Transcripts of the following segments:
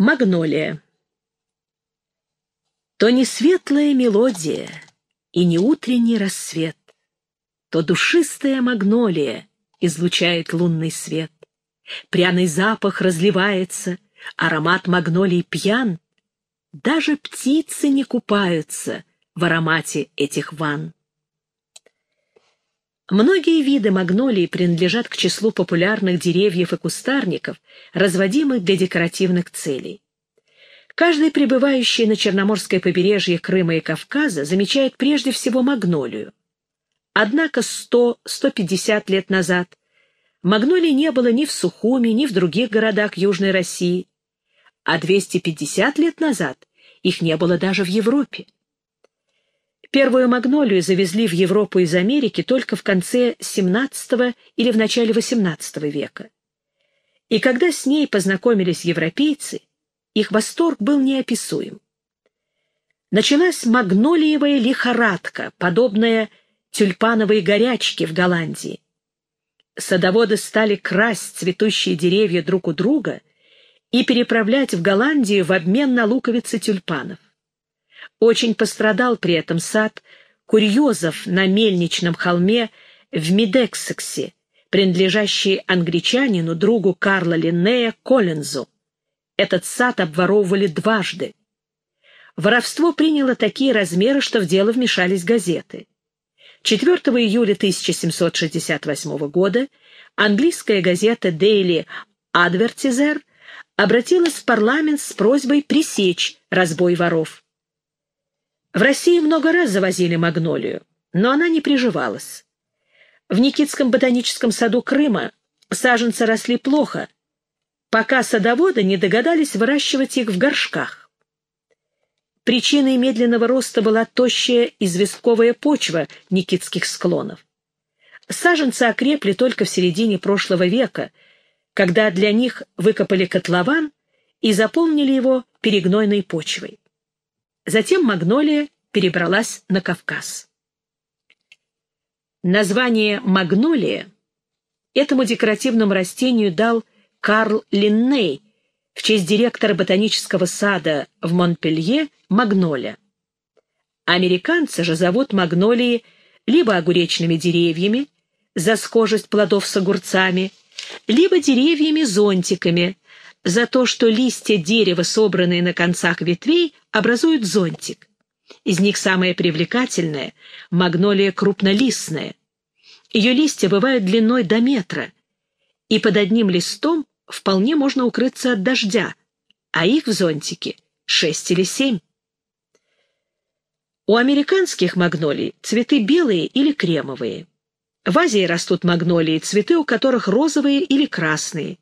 Магнолия. То не светлая мелодия и не утренний рассвет, то душистая магнолия излучает лунный свет. Пряный запах разливается, аромат магнолий пьян. Даже птицы не купаются в аромате этих ванн. Многие виды магнолий принадлежат к числу популярных деревьев и кустарников, разводимых для декоративных целей. Каждый пребывающий на Черноморское побережье Крыма и Кавказа замечает прежде всего магнолию. Однако 100-150 лет назад магнолий не было ни в Сухуми, ни в других городах Южной России, а 250 лет назад их не было даже в Европе. Первую магнолию завезли в Европу из Америки только в конце XVII или в начале XVIII века. И когда с ней познакомились европейцы, их восторг был неописуем. Началась магнолиевая лихорадка, подобная тюльпановой горячке в Голландии. Садоводы стали красть цветущие деревья друг у друга и переправлять в Голландию в обмен на луковицы тюльпанов. Очень пострадал при этом сад курьезов на мельничном холме в Мидексексе, принадлежащий англичанину, другу Карла Линнея Коллинзу. Этот сад обворовывали дважды. Воровство приняло такие размеры, что в дело вмешались газеты. 4 июля 1768 года английская газета Daily Advertiser обратилась в парламент с просьбой пресечь разбой воров. В России много раз завозили магнолию, но она не приживалась. В Никитском ботаническом саду Крыма саженцы росли плохо, пока садоводы не догадались выращивать их в горшках. Причиной медленного роста была тощая известковая почва никитских склонов. Саженцы окрепли только в середине прошлого века, когда для них выкопали котлован и заполнили его перегнойной почвой. Затем магнолия перебралась на Кавказ. Название магнолия этому декоративному растению дал Карл Линней в честь директора ботанического сада в Монпелье Магноля. Американцы же зовут магнолии либо огуречными деревьями за схожесть плодов с огурцами, либо деревьями-зонтиками за то, что листья дерева, собранные на концах ветвей, образуют зонтик. Из них самое привлекательное — магнолия крупнолистная. Ее листья бывают длиной до метра, и под одним листом вполне можно укрыться от дождя, а их в зонтике шесть или семь. У американских магнолий цветы белые или кремовые. В Азии растут магнолии, цветы у которых розовые или красные,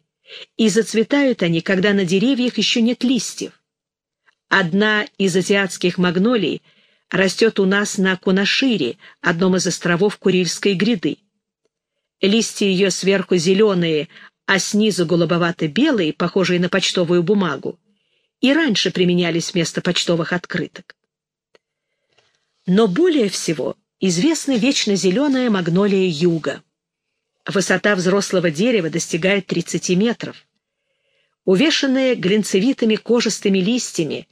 и зацветают они, когда на деревьях еще нет листьев. Одна из азиатских магнолий растет у нас на Кунашире, одном из островов Курильской гряды. Листья ее сверху зеленые, а снизу голубовато-белые, похожие на почтовую бумагу, и раньше применялись вместо почтовых открыток. Но более всего известна вечно зеленая магнолия юга. Высота взрослого дерева достигает 30 метров. Увешанное глинцевитыми кожистыми листьями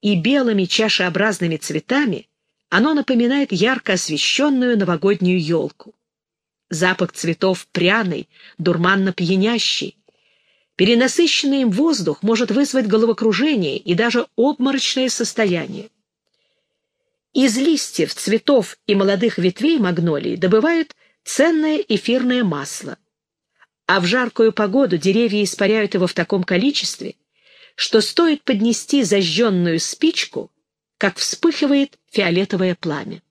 и белыми чашеобразными цветами, оно напоминает ярко освещенную новогоднюю елку. Запах цветов пряный, дурманно пьянящий. Перенасыщенный им воздух может вызвать головокружение и даже обморочное состояние. Из листьев, цветов и молодых ветвей магнолии добывают ценное эфирное масло. А в жаркую погоду деревья испаряют его в таком количестве, что стоит поднести зажженную спичку, как вспыхивает фиолетовое пламя.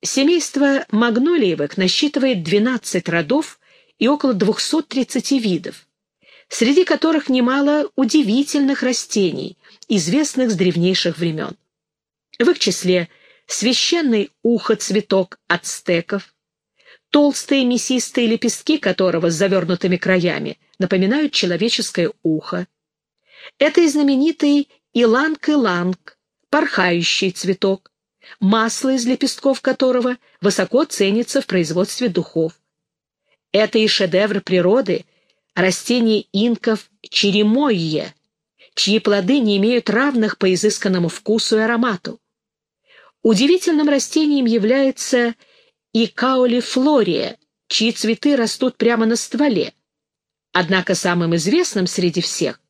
Семейство магнолиевых насчитывает 12 родов и около 230 видов, среди которых немало удивительных растений, известных с древнейших времен. В их числе священный ухо-цветок ацтеков, толстые мясистые лепестки которого с завернутыми краями напоминают человеческое ухо, это и знаменитый иланг-иланг, порхающий цветок, масло из лепестков которого высоко ценится в производстве духов. Это и шедевр природы, растение инков черемойе, чьи плоды не имеют равных по изысканному вкусу и аромату. Удивительным растением является и каулифлория, чьи цветы растут прямо на стволе. Однако самым известным среди всех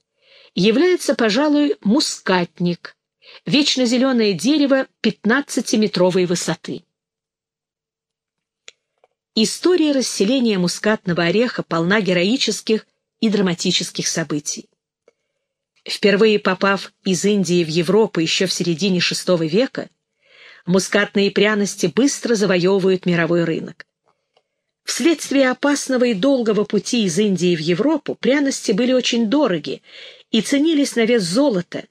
является, пожалуй, мускатник, вечно зеленое дерево 15-метровой высоты. История расселения мускатного ореха полна героических и драматических событий. Впервые попав из Индии в Европу еще в середине VI века, мускатные пряности быстро завоевывают мировой рынок. Вследствие опасного и долгого пути из Индии в Европу пряности были очень дороги и ценились на вес золота,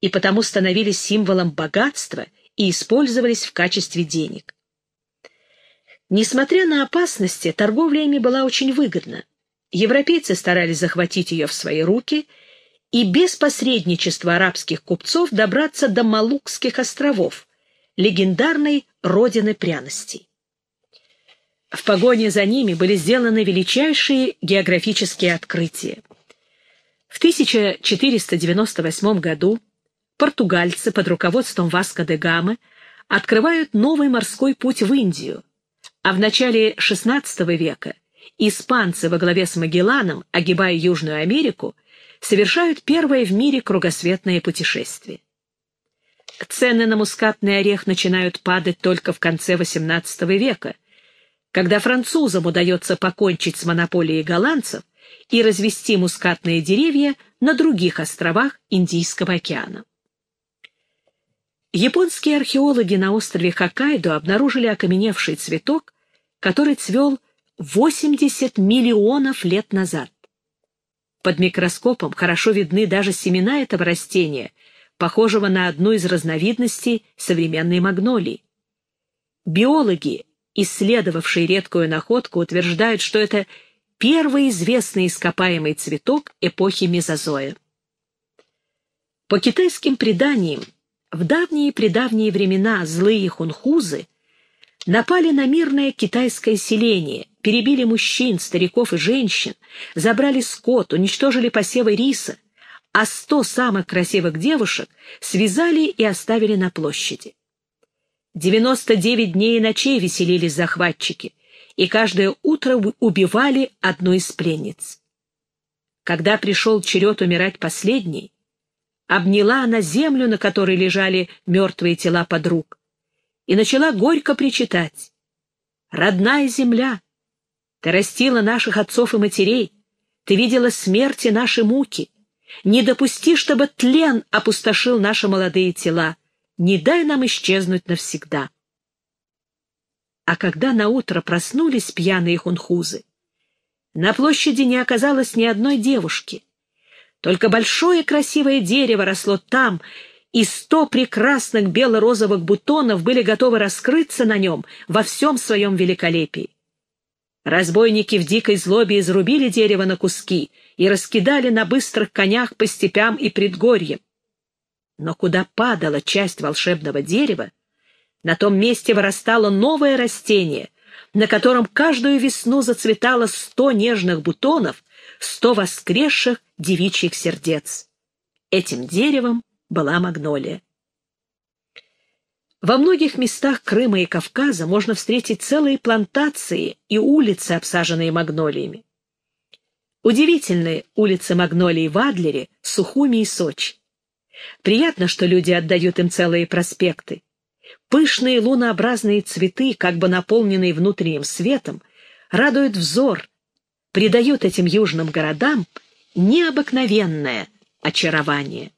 и потому становились символом богатства и использовались в качестве денег. Несмотря на опасности, торговля ими была очень выгодна. Европейцы старались захватить ее в свои руки и без посредничества арабских купцов добраться до Малукских островов, легендарной родины пряностей. В погоне за ними были сделаны величайшие географические открытия. В 1498 году португальцы под руководством Васко де Гамы открывают новый морской путь в Индию, а в начале XVI века испанцы во главе с Магелланом, огибая Южную Америку, совершают первое в мире кругосветное путешествие. Цены на мускатный орех начинают падать только в конце XVIII века, когда французам удается покончить с монополией голландцев и развести мускатные деревья на других островах Индийского океана. Японские археологи на острове Хоккайдо обнаружили окаменевший цветок, который цвел 80 миллионов лет назад. Под микроскопом хорошо видны даже семена этого растения, похожего на одну из разновидностей современной магнолии. Биологи, исследовавшие редкую находку, утверждают, что это первый известный ископаемый цветок эпохи Мезозоя. По китайским преданиям, в давние-предавние времена злые хунхузы напали на мирное китайское селение, перебили мужчин, стариков и женщин, забрали скот, уничтожили посевы риса, а сто самых красивых девушек связали и оставили на площади. Девяносто девять дней и ночей веселились захватчики, и каждое утро убивали одну из пленниц. Когда пришел черед умирать последний, обняла она землю, на которой лежали мертвые тела подруг, и начала горько причитать. «Родная земля, ты растила наших отцов и матерей, ты видела смерти наши муки. Не допусти, чтобы тлен опустошил наши молодые тела. Не дай нам исчезнуть навсегда». А когда наутро проснулись пьяные хунхузы, на площади не оказалось ни одной девушки — только большое красивое дерево росло там, и сто прекрасных бело-розовых бутонов были готовы раскрыться на нем во всем своем великолепии. Разбойники в дикой злобе изрубили дерево на куски и раскидали на быстрых конях по степям и предгорьям. Но куда падала часть волшебного дерева, на том месте вырастало новое растение, на котором каждую весну зацветало сто нежных бутонов, сто воскресших девичьих сердец. Этим деревом была магнолия. Во многих местах Крыма и Кавказа можно встретить целые плантации и улицы, обсаженные магнолиями. Удивительные улицы магнолий в Адлере, Сухуми и Сочи. Приятно, что люди отдают им целые проспекты. Пышные лунообразные цветы, как бы наполненные внутренним светом, радуют взор, придают этим южным городам необыкновенное очарование.